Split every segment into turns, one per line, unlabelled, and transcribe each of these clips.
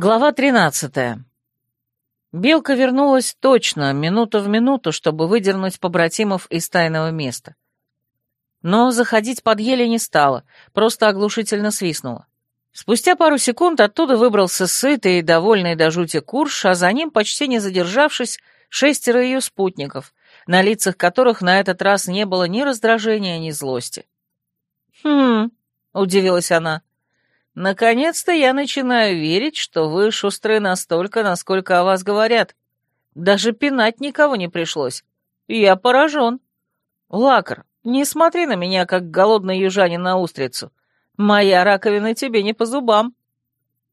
Глава тринадцатая. Белка вернулась точно, минуту в минуту, чтобы выдернуть побратимов из тайного места. Но заходить под ели не стала, просто оглушительно свистнула. Спустя пару секунд оттуда выбрался сытый и довольный до жути Курш, а за ним, почти не задержавшись, шестеро ее спутников, на лицах которых на этот раз не было ни раздражения, ни злости. «Хм», — удивилась она, Наконец-то я начинаю верить, что вы шустры настолько, насколько о вас говорят. Даже пинать никого не пришлось. Я поражен. Лакар, не смотри на меня, как голодный южанин на устрицу. Моя раковина тебе не по зубам.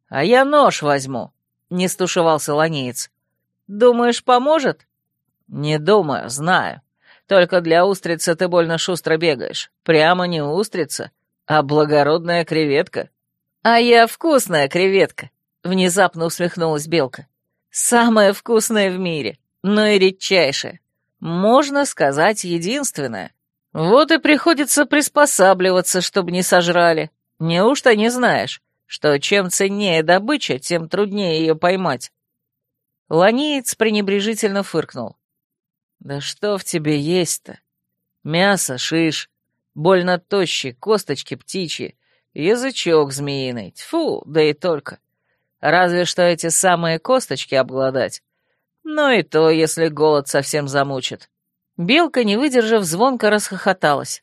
А я нож возьму, — не стушевался ланеец. Думаешь, поможет? Не думаю, знаю. Только для устрицы ты больно шустро бегаешь. Прямо не устрица, а благородная креветка. «А я вкусная креветка», — внезапно усмехнулась Белка. «Самая вкусная в мире, но и редчайшая. Можно сказать, единственная. Вот и приходится приспосабливаться, чтобы не сожрали. Неужто не знаешь, что чем ценнее добыча, тем труднее ее поймать?» Ланеец пренебрежительно фыркнул. «Да что в тебе есть-то? Мясо, шиш, больно тощий, косточки птичьи, Язычок змеиный, тьфу, да и только. Разве что эти самые косточки обглодать. Но и то, если голод совсем замучит. Белка, не выдержав, звонко расхохоталась.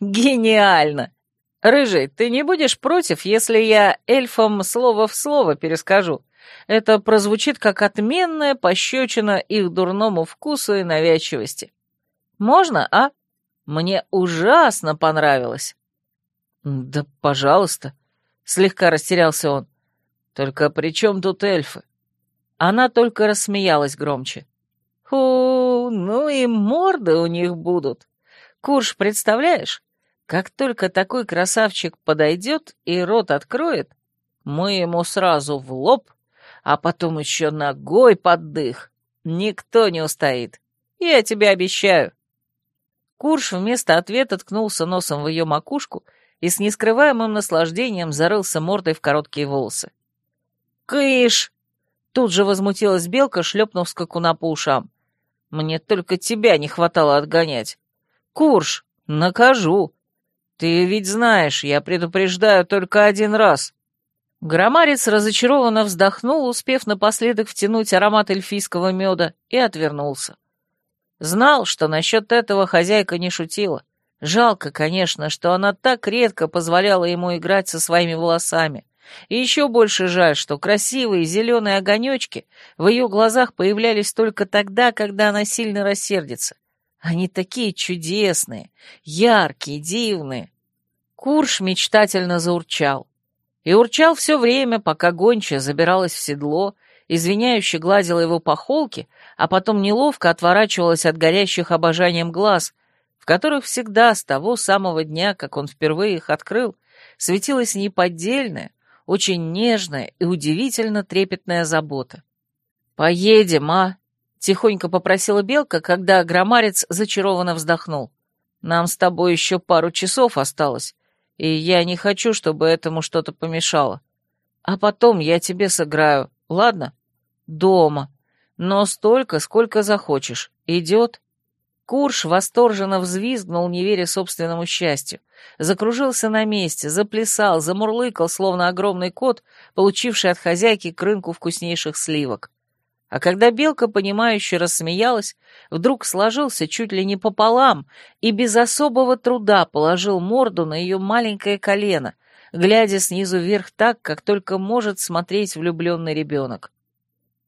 «Гениально! Рыжий, ты не будешь против, если я эльфам слово в слово перескажу? Это прозвучит как отменная пощечина их дурному вкусу и навязчивости. Можно, а? Мне ужасно понравилось». «Да, пожалуйста», — слегка растерялся он. «Только при чем тут эльфы?» Она только рассмеялась громче. «Ху, ну и морды у них будут. Курш, представляешь? Как только такой красавчик подойдет и рот откроет, мы ему сразу в лоб, а потом еще ногой под дых. Никто не устоит. Я тебе обещаю». Курш вместо ответа ткнулся носом в ее макушку и с нескрываемым наслаждением зарылся мордой в короткие волосы. «Кыш!» — тут же возмутилась белка, шлепнув скакуна по ушам. «Мне только тебя не хватало отгонять. Курш, накажу. Ты ведь знаешь, я предупреждаю только один раз». Громарец разочарованно вздохнул, успев напоследок втянуть аромат эльфийского меда, и отвернулся. Знал, что насчет этого хозяйка не шутила. Жалко, конечно, что она так редко позволяла ему играть со своими волосами. И еще больше жаль, что красивые зеленые огонечки в ее глазах появлялись только тогда, когда она сильно рассердится. Они такие чудесные, яркие, дивные. Курш мечтательно заурчал. И урчал все время, пока гончая забиралась в седло, извиняюще гладила его по холке, а потом неловко отворачивалась от горящих обожанием глаз — которых всегда с того самого дня, как он впервые их открыл, светилась неподдельная, очень нежная и удивительно трепетная забота. «Поедем, а?» — тихонько попросила Белка, когда громарец зачарованно вздохнул. «Нам с тобой еще пару часов осталось, и я не хочу, чтобы этому что-то помешало. А потом я тебе сыграю, ладно? Дома. Но столько, сколько захочешь. Идет?» Курш восторженно взвизгнул, не веря собственному счастью. Закружился на месте, заплясал, замурлыкал, словно огромный кот, получивший от хозяйки к рынку вкуснейших сливок. А когда белка, понимающе рассмеялась, вдруг сложился чуть ли не пополам и без особого труда положил морду на ее маленькое колено, глядя снизу вверх так, как только может смотреть влюбленный ребенок.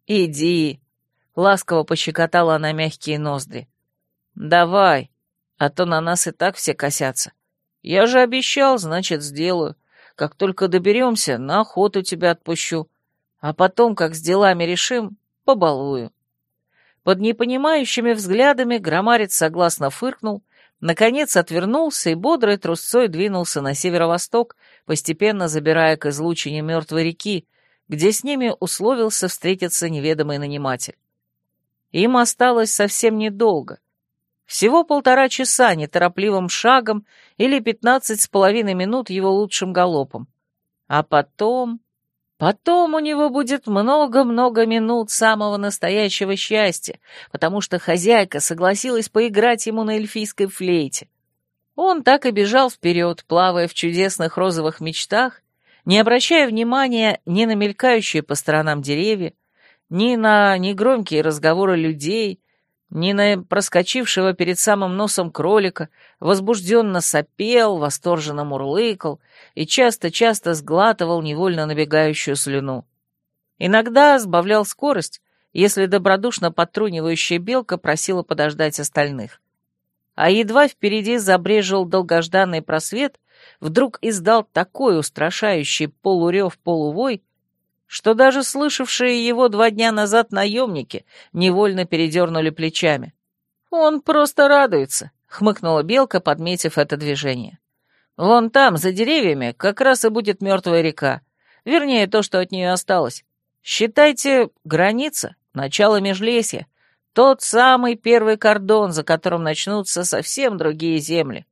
«Иди!» — ласково пощекотала она мягкие ноздри. «Давай, а то на нас и так все косятся. Я же обещал, значит, сделаю. Как только доберемся, на охоту тебя отпущу. А потом, как с делами решим, побалую». Под непонимающими взглядами громарец согласно фыркнул, наконец отвернулся и бодрой трусцой двинулся на северо-восток, постепенно забирая к излучине мертвой реки, где с ними условился встретиться неведомый наниматель. Им осталось совсем недолго — всего полтора часа неторопливым шагом или пятнадцать с половиной минут его лучшим галопом. А потом... Потом у него будет много-много минут самого настоящего счастья, потому что хозяйка согласилась поиграть ему на эльфийской флейте. Он так и бежал вперед, плавая в чудесных розовых мечтах, не обращая внимания ни на мелькающие по сторонам деревья, ни на негромкие разговоры людей, ни на проскочившего перед самым носом кролика, возбужденно сопел, восторженно мурлыкал и часто-часто сглатывал невольно набегающую слюну. Иногда сбавлял скорость, если добродушно подтрунивающая белка просила подождать остальных. А едва впереди забрежил долгожданный просвет, вдруг издал такой устрашающий полурев-полувой, что даже слышавшие его два дня назад наемники невольно передернули плечами. «Он просто радуется», — хмыкнула Белка, подметив это движение. «Вон там, за деревьями, как раз и будет мертвая река. Вернее, то, что от нее осталось. Считайте, граница, начало межлесья, тот самый первый кордон, за которым начнутся совсем другие земли.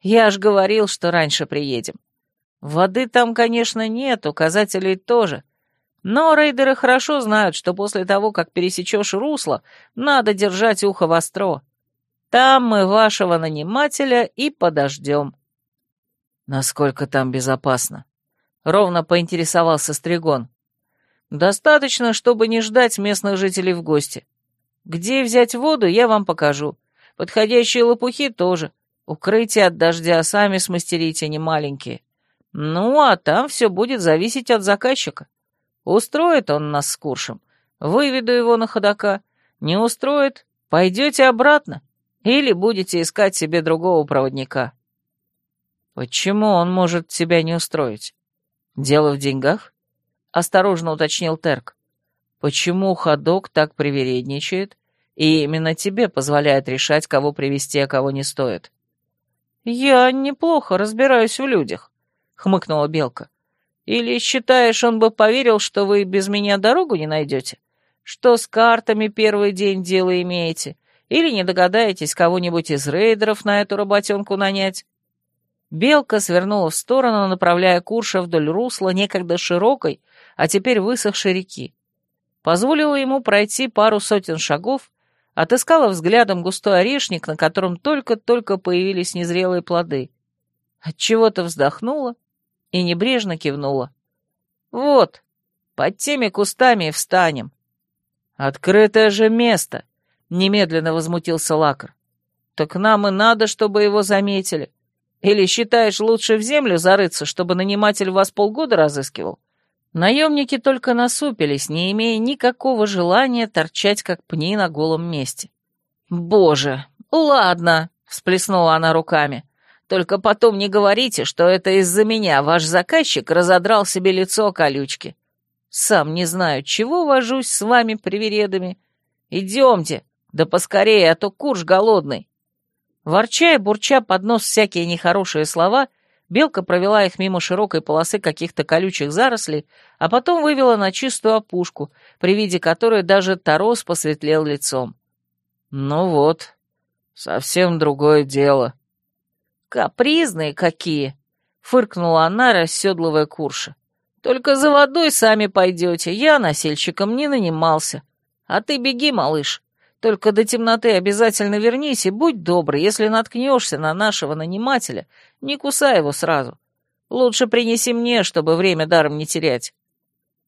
Я ж говорил, что раньше приедем. Воды там, конечно, нет, указателей тоже, но рейдеры хорошо знают, что после того, как пересечешь русло, надо держать ухо востро. Там мы вашего нанимателя и подождем. Насколько там безопасно? Ровно поинтересовался Стригон. Достаточно, чтобы не ждать местных жителей в гости. Где взять воду, я вам покажу. Подходящие лопухи тоже. Укрытие от дождя сами смастерите, не маленькие. Ну, а там все будет зависеть от заказчика. Устроит он нас с Куршем, выведу его на ходока. Не устроит, пойдете обратно или будете искать себе другого проводника. Почему он может тебя не устроить? Дело в деньгах? Осторожно уточнил Терк. Почему ходок так привередничает и именно тебе позволяет решать, кого привести, а кого не стоит? Я неплохо разбираюсь в людях, хмыкнула Белка. Или считаешь, он бы поверил, что вы без меня дорогу не найдете? Что с картами первый день дела имеете? Или не догадаетесь кого-нибудь из рейдеров на эту работенку нанять?» Белка свернула в сторону, направляя Курша вдоль русла некогда широкой, а теперь высохшей реки. Позволила ему пройти пару сотен шагов, отыскала взглядом густой орешник, на котором только-только появились незрелые плоды. Отчего-то вздохнула и небрежно кивнула. «Вот, под теми кустами встанем». «Открытое же место!» — немедленно возмутился Лакр. «Так нам и надо, чтобы его заметили. Или считаешь, лучше в землю зарыться, чтобы наниматель вас полгода разыскивал?» Наемники только насупились, не имея никакого желания торчать, как пни на голом месте. «Боже, ладно!» — всплеснула она руками. Только потом не говорите, что это из-за меня ваш заказчик разодрал себе лицо колючки. Сам не знаю, чего вожусь с вами привередами. Идемте, да поскорее, а то курш голодный». Ворча и бурча под нос всякие нехорошие слова, белка провела их мимо широкой полосы каких-то колючих зарослей, а потом вывела на чистую опушку, при виде которой даже Тарос посветлел лицом. «Ну вот, совсем другое дело», «Капризные какие!» — фыркнула она, расседлывая Курша. «Только за водой сами пойдете, я носильщиком не нанимался. А ты беги, малыш. Только до темноты обязательно вернись и будь добрый, если наткнешься на нашего нанимателя, не кусай его сразу. Лучше принеси мне, чтобы время даром не терять».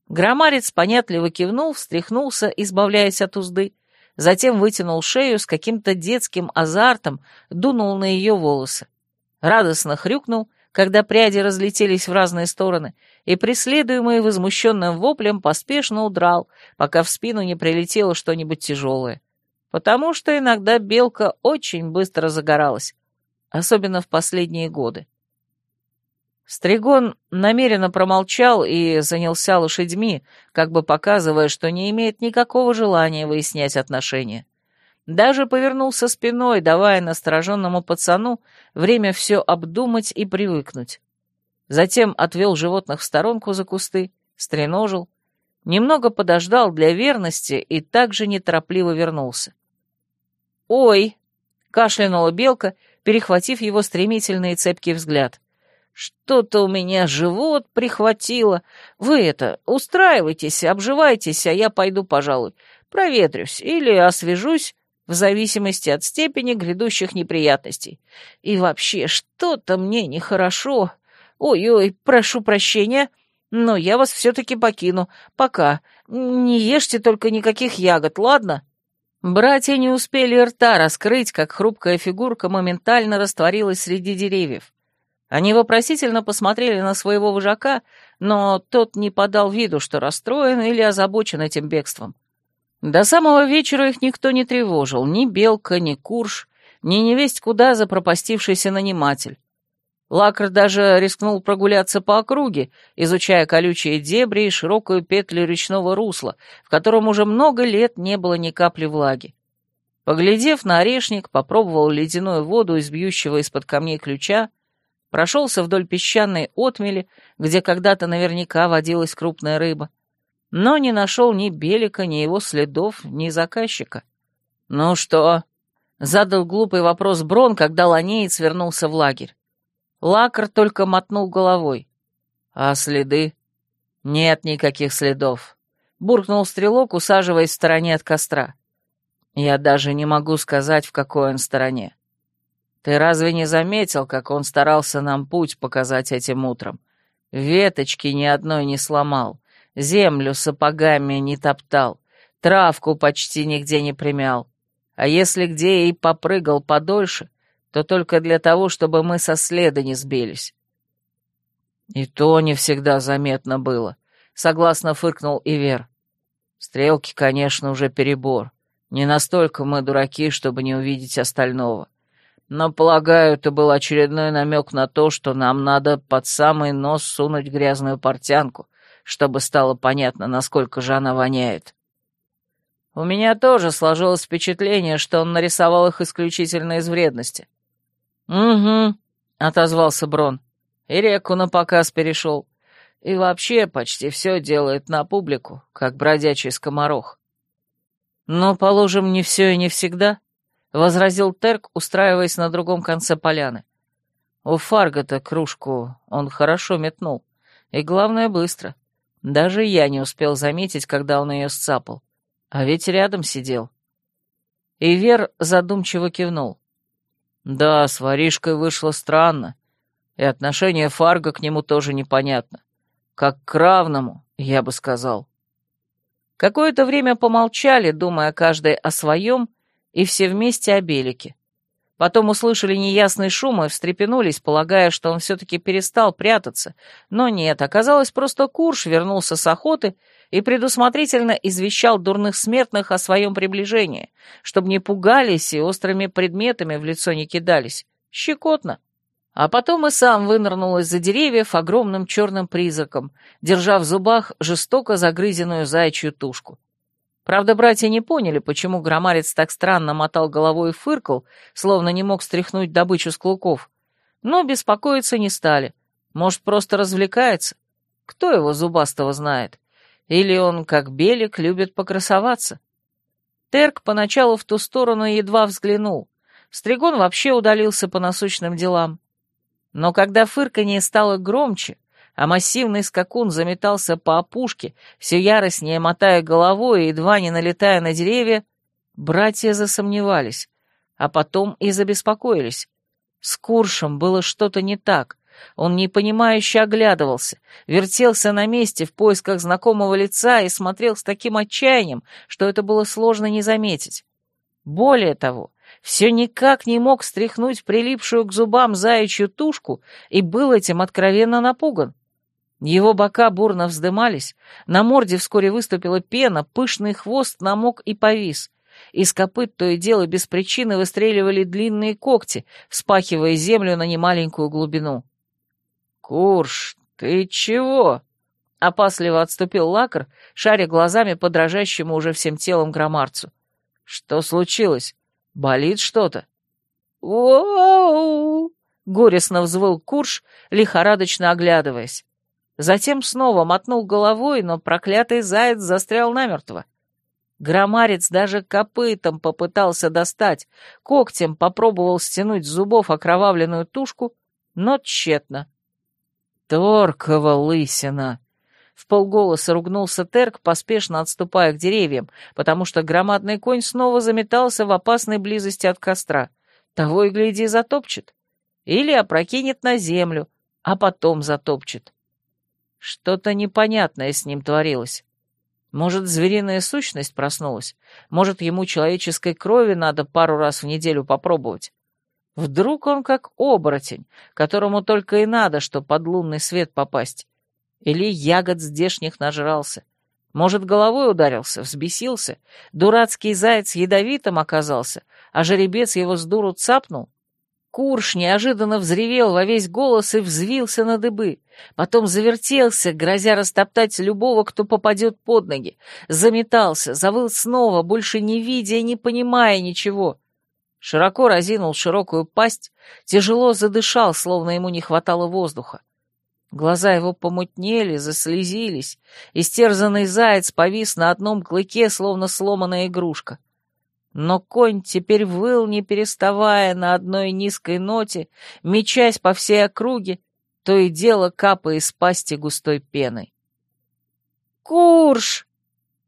Громарец понятливо кивнул, встряхнулся, избавляясь от узды, затем вытянул шею с каким-то детским азартом, дунул на ее волосы радостно хрюкнул, когда пряди разлетелись в разные стороны, и, преследуемый возмущенным воплем, поспешно удрал, пока в спину не прилетело что-нибудь тяжелое. Потому что иногда белка очень быстро загоралась, особенно в последние годы. Стригон намеренно промолчал и занялся лошадьми, как бы показывая, что не имеет никакого желания выяснять отношения. Даже повернулся спиной, давая настороженному пацану время все обдумать и привыкнуть. Затем отвел животных в сторонку за кусты, стреножил, немного подождал для верности и также неторопливо вернулся. «Ой!» — кашлянула белка, перехватив его стремительный и цепкий взгляд. Что-то у меня живот прихватило. Вы это, устраивайтесь, обживайтесь, а я пойду, пожалуй, проветрюсь или освежусь в зависимости от степени грядущих неприятностей. И вообще, что-то мне нехорошо. Ой-ой, прошу прощения, но я вас все-таки покину. Пока. Не ешьте только никаких ягод, ладно?» Братья не успели рта раскрыть, как хрупкая фигурка моментально растворилась среди деревьев. Они вопросительно посмотрели на своего вожака, но тот не подал виду, что расстроен или озабочен этим бегством. До самого вечера их никто не тревожил, ни Белка, ни Курш, ни невесть куда запропастившийся наниматель. Лакр даже рискнул прогуляться по округе, изучая колючие дебри и широкую петлю речного русла, в котором уже много лет не было ни капли влаги. Поглядев на орешник, попробовал ледяную воду из бьющего из-под камней ключа, прошелся вдоль песчаной отмели, где когда-то наверняка водилась крупная рыба, но не нашел ни Белика, ни его следов, ни заказчика. «Ну что?» — задал глупый вопрос Брон, когда ланеец вернулся в лагерь. Лакар только мотнул головой. «А следы?» «Нет никаких следов», — буркнул стрелок, усаживаясь в стороне от костра. «Я даже не могу сказать, в какой он стороне. Ты разве не заметил, как он старался нам путь показать этим утром? Веточки ни одной не сломал, землю сапогами не топтал, травку почти нигде не примял. А если где и попрыгал подольше, то только для того, чтобы мы со следа не сбились. И то не всегда заметно было, согласно фыркнул Ивер. Стрелки, конечно, уже перебор. Не настолько мы дураки, чтобы не увидеть остального. Но, полагаю, это был очередной намек на то, что нам надо под самый нос сунуть грязную портянку, чтобы стало понятно, насколько же она воняет. У меня тоже сложилось впечатление, что он нарисовал их исключительно из вредности. «Угу», — отозвался Брон. «И реку на показ перешел. И вообще почти все делает на публику, как бродячий скоморох». «Но, положим, не все и не всегда», — возразил Терк, устраиваясь на другом конце поляны. «У Фаргота кружку он хорошо метнул. И, главное, быстро. Даже я не успел заметить, когда он ее сцапал. А ведь рядом сидел». Ивер задумчиво кивнул. Да, с воришкой вышло странно, и отношение Фарга к нему тоже непонятно. Как к равному, я бы сказал. Какое-то время помолчали, думая каждый о своем, и все вместе о Белике. Потом услышали неясный шум и встрепенулись, полагая, что он все-таки перестал прятаться. Но нет, оказалось, просто Курш вернулся с охоты и предусмотрительно извещал дурных смертных о своем приближении, чтобы не пугались и острыми предметами в лицо не кидались. Щекотно. А потом и сам вынырнул из-за деревьев огромным черным призраком, держа в зубах жестоко загрызенную заячью тушку. Правда, братья не поняли, почему громарец так странно мотал головой и фыркал, словно не мог стряхнуть добычу с клыков. Но беспокоиться не стали. Может, просто развлекается? Кто его зубастого знает? Или он, как Белик, любит покрасоваться? Терк поначалу в ту сторону едва взглянул. Стригон вообще удалился по насущным делам. Но когда фырканье стало громче, а массивный скакун заметался по опушке, все яростнее мотая головой и едва не налетая на деревья, братья засомневались, а потом и забеспокоились. С Куршем было что-то не так. Он непонимающе оглядывался, вертелся на месте в поисках знакомого лица и смотрел с таким отчаянием, что это было сложно не заметить. Более того, все никак не мог стряхнуть прилипшую к зубам заячью тушку и был этим откровенно напуган. Его бока бурно вздымались, на морде вскоре выступила пена, пышный хвост намок и повис. Из копыт то и дело без причины выстреливали длинные когти, вспахивая землю на немаленькую глубину. «Курш, ты чего?» — опасливо отступил лакар, шаря глазами по дрожащему уже всем телом громарцу. «Что случилось? Болит что-то?» «Воу!» — горестно взвыл Курш, лихорадочно оглядываясь. Затем снова мотнул головой, но проклятый заяц застрял намертво. Громарец даже копытом попытался достать, когтем попробовал стянуть с зубов окровавленную тушку, но тщетно. Торкова лысина!» В полголоса ругнулся Терк, поспешно отступая к деревьям, потому что громадный конь снова заметался в опасной близости от костра. Того и гляди затопчет. Или опрокинет на землю, а потом затопчет. Что-то непонятное с ним творилось. Может, звериная сущность проснулась? Может, ему человеческой крови надо пару раз в неделю попробовать? Вдруг он как оборотень, которому только и надо, что под лунный свет попасть. Или ягод здешних нажрался. Может, головой ударился, взбесился, дурацкий заяц ядовитым оказался, а жеребец его с дуру цапнул? Курш неожиданно взревел во весь голос и взвился на дыбы. Потом завертелся, грозя растоптать любого, кто попадет под ноги. Заметался, завыл снова, больше не видя и не понимая ничего. Широко разинул широкую пасть, тяжело задышал, словно ему не хватало воздуха. Глаза его помутнели, заслезились, истерзанный заяц повис на одном клыке, словно сломанная игрушка. Но конь теперь выл, не переставая, на одной низкой ноте, мечась по всей округе, то и дело капая из пасти густой пеной. «Курш!»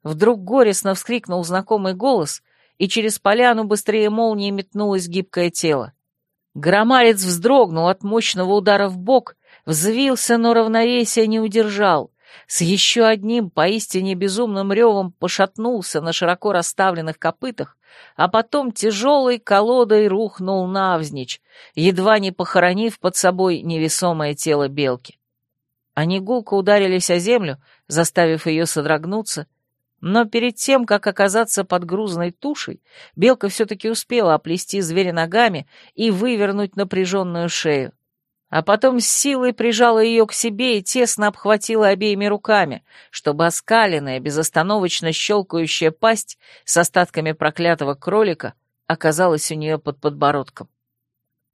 Вдруг горестно вскрикнул знакомый голос, и через поляну быстрее молнии метнулось гибкое тело. Громарец вздрогнул от мощного удара в бок, взвился, но равновесия не удержал. С еще одним поистине безумным ревом пошатнулся на широко расставленных копытах, а потом тяжелой колодой рухнул навзничь, едва не похоронив под собой невесомое тело белки. Они гулко ударились о землю, заставив ее содрогнуться, но перед тем, как оказаться под грузной тушей, белка все-таки успела оплести зверя ногами и вывернуть напряженную шею а потом с силой прижала ее к себе и тесно обхватила обеими руками, чтобы оскаленная, безостановочно щелкающая пасть с остатками проклятого кролика оказалась у нее под подбородком.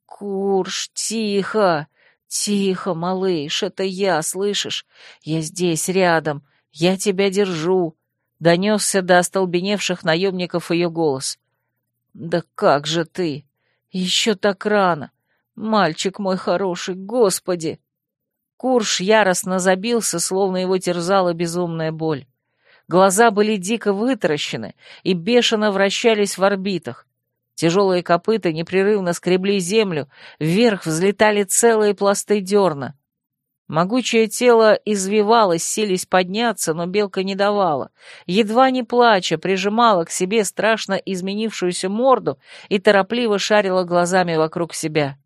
«Курш, тихо! Тихо, малыш, это я, слышишь? Я здесь, рядом, я тебя держу!» — донесся до остолбеневших наемников ее голос. «Да как же ты? Еще так рано! Мальчик мой хороший, господи!» Курш яростно забился, словно его терзала безумная боль. Глаза были дико вытаращены и бешено вращались в орбитах. Тяжелые копыта непрерывно скребли землю, вверх взлетали целые пласты дерна. Могучее тело извивалось, сились подняться, но белка не давала. Едва не плача, прижимала к себе страшно изменившуюся морду и торопливо шарила глазами вокруг себя.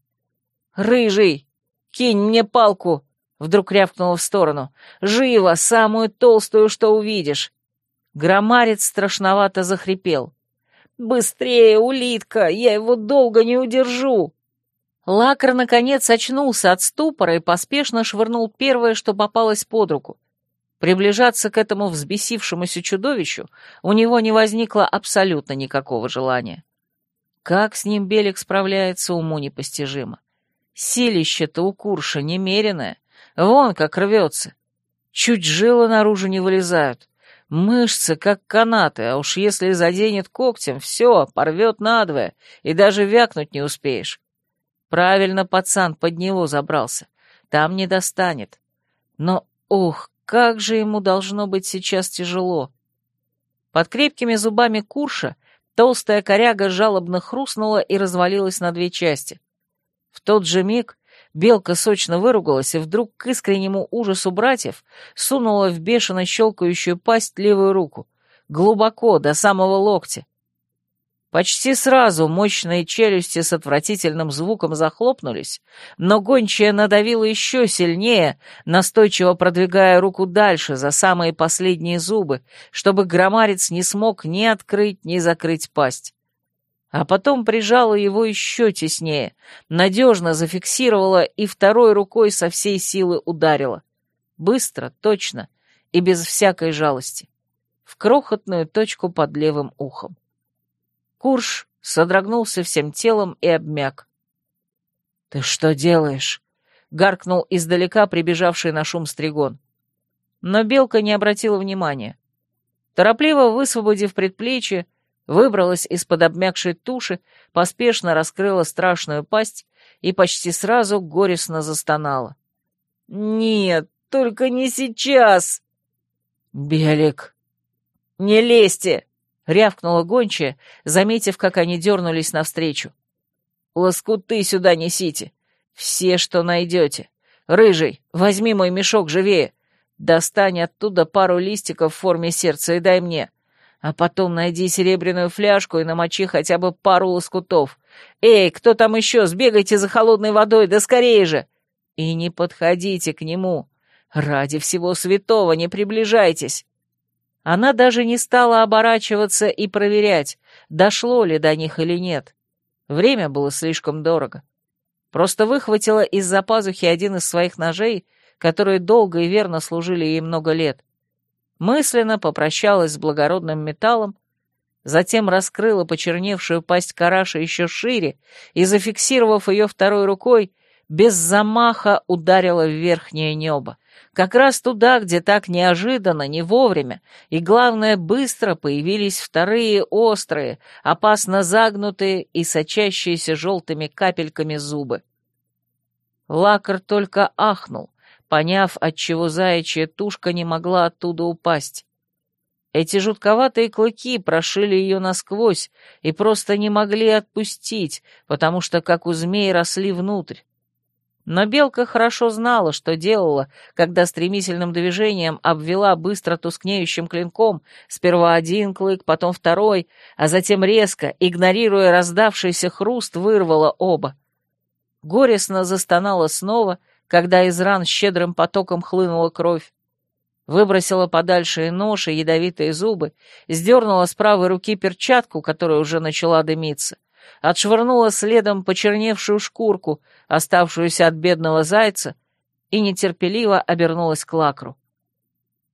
«Рыжий! Кинь мне палку!» Вдруг рявкнула в сторону. «Живо! Самую толстую, что увидишь!» Громарец страшновато захрипел. «Быстрее, улитка! Я его долго не удержу!» Лакар, наконец, очнулся от ступора и поспешно швырнул первое, что попалось под руку. Приближаться к этому взбесившемуся чудовищу у него не возникло абсолютно никакого желания. Как с ним Белик справляется, уму непостижимо. Силище-то у Курша немеренное, вон как рвется. Чуть жилы наружу не вылезают. Мышцы, как канаты, а уж если заденет когтем, все, порвет надвое, и даже вякнуть не успеешь. Правильно пацан под него забрался, там не достанет. Но, ух, как же ему должно быть сейчас тяжело. Под крепкими зубами Курша толстая коряга жалобно хрустнула и развалилась на две части — в тот же миг белка сочно выругалась и вдруг к искреннему ужасу братьев сунула в бешено щелкающую пасть левую руку, глубоко, до самого локтя. Почти сразу мощные челюсти с отвратительным звуком захлопнулись, но гончая надавила еще сильнее, настойчиво продвигая руку дальше, за самые последние зубы, чтобы громарец не смог ни открыть, ни закрыть пасть а потом прижала его еще теснее, надежно зафиксировала и второй рукой со всей силы ударила. Быстро, точно и без всякой жалости. В крохотную точку под левым ухом. Курш содрогнулся всем телом и обмяк. «Ты что делаешь?» — гаркнул издалека прибежавший на шум стригон. Но белка не обратила внимания. Торопливо высвободив предплечье, выбралась из-под обмякшей туши, поспешно раскрыла страшную пасть и почти сразу горестно застонала. «Нет, только не сейчас!» «Белик!» «Не лезьте!» — рявкнула гончая, заметив, как они дернулись навстречу. «Лоскуты сюда несите! Все, что найдете! Рыжий, возьми мой мешок живее! Достань оттуда пару листиков в форме сердца и дай мне!» А потом найди серебряную фляжку и намочи хотя бы пару лоскутов. Эй, кто там еще? Сбегайте за холодной водой, да скорее же! И не подходите к нему. Ради всего святого не приближайтесь. Она даже не стала оборачиваться и проверять, дошло ли до них или нет. Время было слишком дорого. Просто выхватила из-за пазухи один из своих ножей, которые долго и верно служили ей много лет. Мысленно попрощалась с благородным металлом, затем раскрыла почерневшую пасть караша еще шире и, зафиксировав ее второй рукой, без замаха ударила в верхнее небо. Как раз туда, где так неожиданно, не вовремя, и, главное, быстро появились вторые острые, опасно загнутые и сочащиеся желтыми капельками зубы. Лакар только ахнул, поняв, отчего заячья тушка не могла оттуда упасть. Эти жутковатые клыки прошили ее насквозь и просто не могли отпустить, потому что, как у змей, росли внутрь. Но белка хорошо знала, что делала, когда стремительным движением обвела быстро тускнеющим клинком сперва один клык, потом второй, а затем резко, игнорируя раздавшийся хруст, вырвала оба. Горестно застонала снова, когда из ран щедрым потоком хлынула кровь. Выбросила подальше и нож, и ядовитые зубы, сдернула с правой руки перчатку, которая уже начала дымиться — отшвырнула следом почерневшую шкурку, оставшуюся от бедного зайца, и нетерпеливо обернулась к лакру.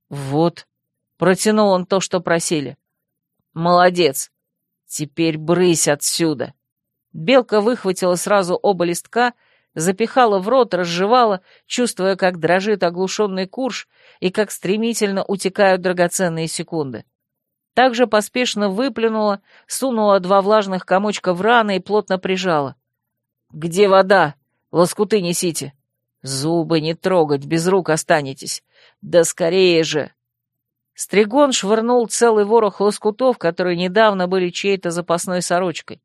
«Вот», — протянул он то, что просили. «Молодец! Теперь брысь отсюда!» Белка выхватила сразу оба листка, запихала в рот, разжевала, чувствуя, как дрожит оглушенный курш и как стремительно утекают драгоценные секунды также поспешно выплюнула, сунула два влажных комочка в раны и плотно прижала. «Где вода? Лоскуты несите!» «Зубы не трогать, без рук останетесь! Да скорее же!» Стригон швырнул целый ворох лоскутов, которые недавно были чьей-то запасной сорочкой.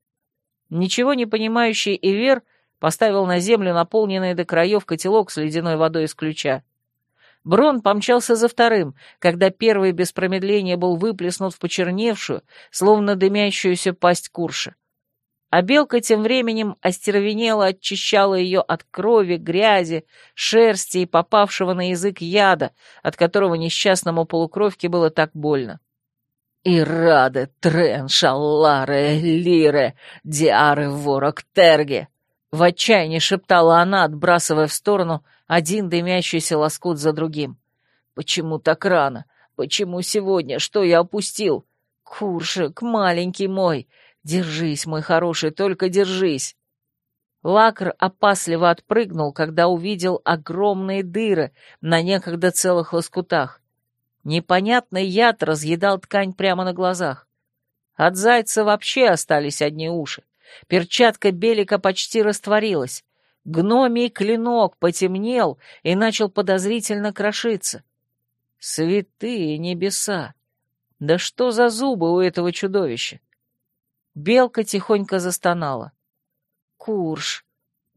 Ничего не понимающий Ивер поставил на землю наполненный до краев котелок с ледяной водой из ключа. Брон помчался за вторым, когда первый без промедления был выплеснут в почерневшую, словно дымящуюся пасть курша. А белка тем временем остервенела, очищала ее от крови, грязи, шерсти и попавшего на язык яда, от которого несчастному полукровке было так больно. «Ираде, Трен, Шалларе, Лире, Диары, Ворок, Терге!» В отчаянии шептала она, отбрасывая в сторону один дымящийся лоскут за другим. «Почему так рано? Почему сегодня? Что я опустил? Куршик, маленький мой! Держись, мой хороший, только держись!» Лакр опасливо отпрыгнул, когда увидел огромные дыры на некогда целых лоскутах. Непонятный яд разъедал ткань прямо на глазах. От зайца вообще остались одни уши. Перчатка Белика почти растворилась. Гномий клинок потемнел и начал подозрительно крошиться. Святые небеса! Да что за зубы у этого чудовища? Белка тихонько застонала. Курш,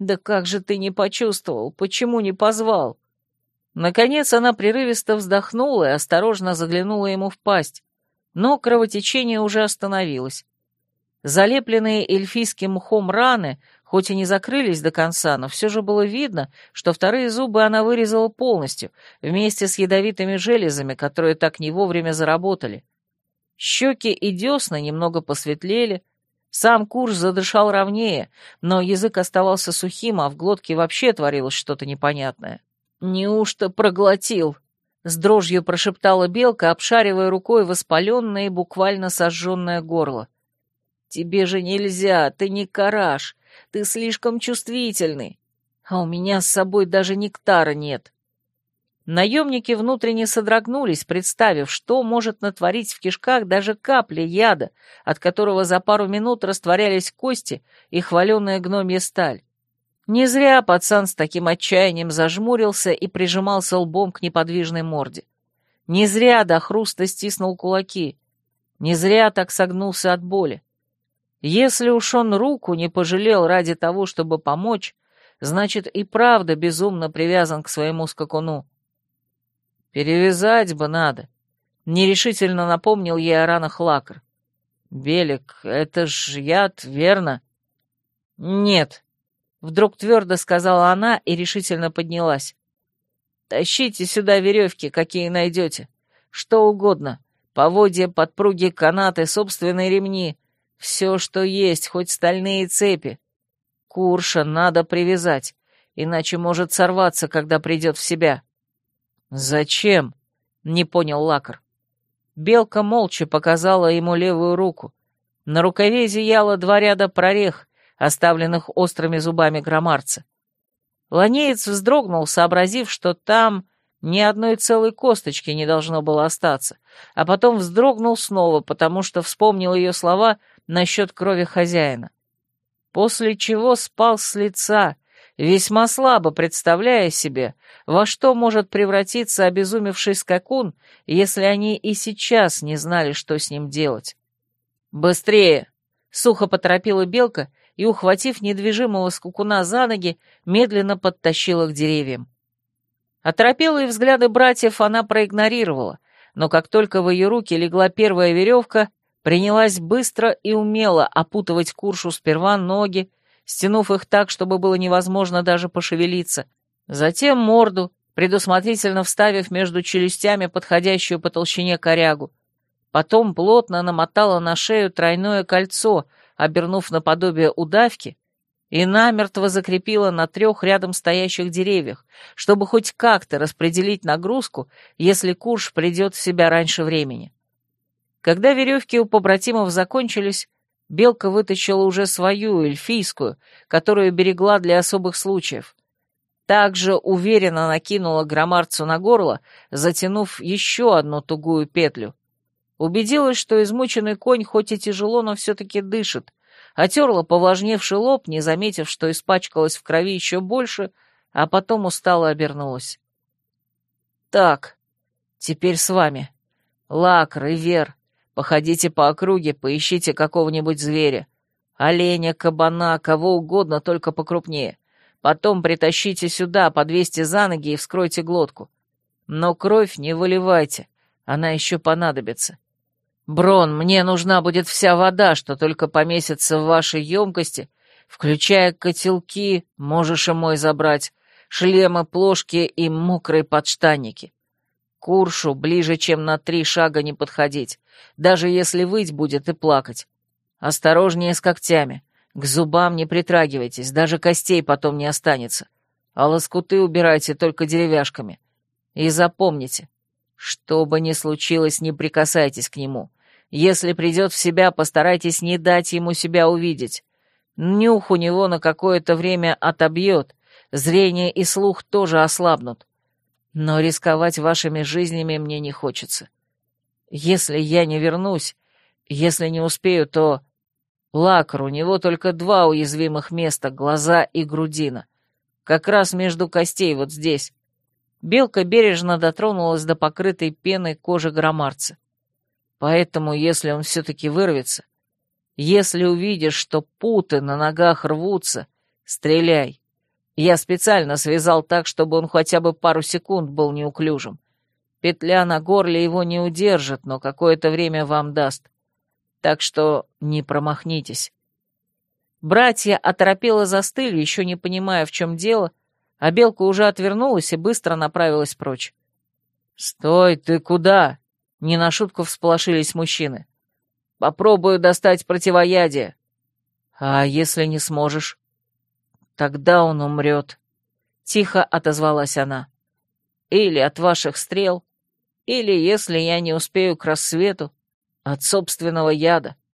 да как же ты не почувствовал? Почему не позвал? Наконец она прерывисто вздохнула и осторожно заглянула ему в пасть, но кровотечение уже остановилось. Залепленные эльфийским мхом раны хоть и не закрылись до конца, но все же было видно, что вторые зубы она вырезала полностью, вместе с ядовитыми железами, которые так не вовремя заработали. Щеки и десна немного посветлели, сам курс задышал ровнее, но язык оставался сухим, а в глотке вообще творилось что-то непонятное. «Неужто проглотил?» — с дрожью прошептала белка, обшаривая рукой воспаленное и буквально сожженное горло. «Тебе же нельзя, ты не караш, ты слишком чувствительный, а у меня с собой даже нектара нет». Наемники внутренне содрогнулись, представив, что может натворить в кишках даже капли яда, от которого за пару минут растворялись кости и хваленая гномья сталь. Не зря пацан с таким отчаянием зажмурился и прижимался лбом к неподвижной морде. Не зря до хруста стиснул кулаки. Не зря так согнулся от боли. Если уж он руку не пожалел ради того, чтобы помочь, значит и правда безумно привязан к своему скакуну. «Перевязать бы надо», — нерешительно напомнил ей о ранах лакр. «Белик, это ж яд, верно?» «Нет», Вдруг твердо сказала она и решительно поднялась. «Тащите сюда веревки, какие найдете. Что угодно. Поводья, подпруги, канаты, собственные ремни. Все, что есть, хоть стальные цепи. Курша надо привязать, иначе может сорваться, когда придет в себя». «Зачем?» — не понял Лакар. Белка молча показала ему левую руку. На рукаве зияло два ряда прорех, оставленных острыми зубами громарца. Ланеец вздрогнул, сообразив, что там ни одной целой косточки не должно было остаться, а потом вздрогнул снова, потому что вспомнил ее слова насчет крови хозяина. После чего спал с лица, весьма слабо представляя себе, во что может превратиться обезумевший скакун, если они и сейчас не знали, что с ним делать. «Быстрее!» — сухо поторопила белка и, ухватив недвижимого скукуна за ноги, медленно подтащила к деревьям. Оторопелые взгляды братьев она проигнорировала, но как только в ее руки легла первая веревка, принялась быстро и умело опутывать куршу сперва ноги, стянув их так, чтобы было невозможно даже пошевелиться, затем морду, предусмотрительно вставив между челюстями подходящую по толщине корягу, потом плотно намотала на шею тройное кольцо, обернув наподобие удавки, и намертво закрепила на трех рядом стоящих деревьях, чтобы хоть как-то распределить нагрузку, если курш придет в себя раньше времени. Когда веревки у побратимов закончились, Белка вытащила уже свою, эльфийскую, которую берегла для особых случаев. Также уверенно накинула громарцу на горло, затянув еще одну тугую петлю — Убедилась, что измученный конь хоть и тяжело, но все-таки дышит. Отерла повлажневший лоб, не заметив, что испачкалась в крови еще больше, а потом устало обернулась. «Так, теперь с вами. Лак, Ривер, походите по округе, поищите какого-нибудь зверя. Оленя, кабана, кого угодно, только покрупнее. Потом притащите сюда, подвесьте за ноги и вскройте глотку. Но кровь не выливайте, она еще понадобится. «Брон, мне нужна будет вся вода, что только поместится в вашей емкости, включая котелки, можешь и мой забрать, шлемы, плошки и мокрые подштанники. Куршу ближе, чем на три шага не подходить, даже если выть будет и плакать. Осторожнее с когтями, к зубам не притрагивайтесь, даже костей потом не останется, а лоскуты убирайте только деревяшками. И запомните, что бы ни случилось, не прикасайтесь к нему». Если придет в себя, постарайтесь не дать ему себя увидеть. Нюх у него на какое-то время отобьет, зрение и слух тоже ослабнут. Но рисковать вашими жизнями мне не хочется. Если я не вернусь, если не успею, то... Лакр, у него только два уязвимых места — глаза и грудина. Как раз между костей вот здесь. Белка бережно дотронулась до покрытой пеной кожи громарца. Поэтому, если он все-таки вырвется, если увидишь, что путы на ногах рвутся, стреляй. Я специально связал так, чтобы он хотя бы пару секунд был неуклюжим. Петля на горле его не удержит, но какое-то время вам даст. Так что не промахнитесь. Братья оторопело застыли, еще не понимая, в чем дело, а Белка уже отвернулась и быстро направилась прочь. «Стой, ты куда?» Не на шутку всполошились мужчины. «Попробую достать противоядие». «А если не сможешь?» «Тогда он умрет», — тихо отозвалась она. «Или от ваших стрел, или, если я не успею к рассвету, от собственного яда».